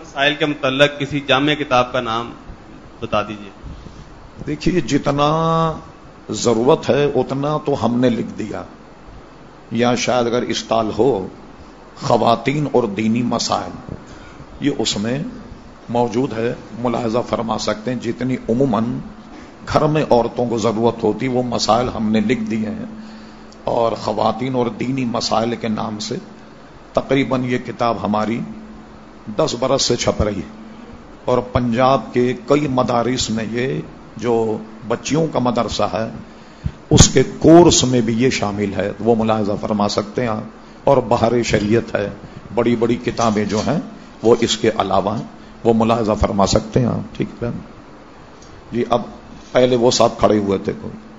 مسائل کے متعلق کسی جامع کتاب کا نام بتا دیجیے دیکھیے، جتنا ضرورت ہے، اتنا تو ہم نے لکھ دیا۔ یا شاید اگر اسٹال ہو، خواتین اور دینی مسائل، یہ اس میں موجود ہے، ملاحظہ فرما سکتے ہیں۔ جتنی عموماً گھر میں عورتوں کو ضرورت ہوتی، وہ مسائل ہم نے لکھ دیے ہیں۔ اور خواتین اور دینی مسائل کے نام سے تقریباً یہ کتاب ہماری دس برس سے چھپ رہی ہے۔ اور پنجاب کے کئی مدارس میں یہ جو بچیوں کا مدرسہ ہے، اس کے کورس میں بھی یہ شامل ہے۔ وہ ملاحظہ فرما سکتے ہیں۔ اور بہار شریعت ہے۔ بڑی بڑی کتابیں جو ہیں، وہ اس کے علاوہ ہیں۔ وہ ملاحظہ فرما سکتے ہیں۔ ٹھیک ہے۔ جی اب پہلے وہ صاحب کھڑے ہوئے تھے۔ کوئی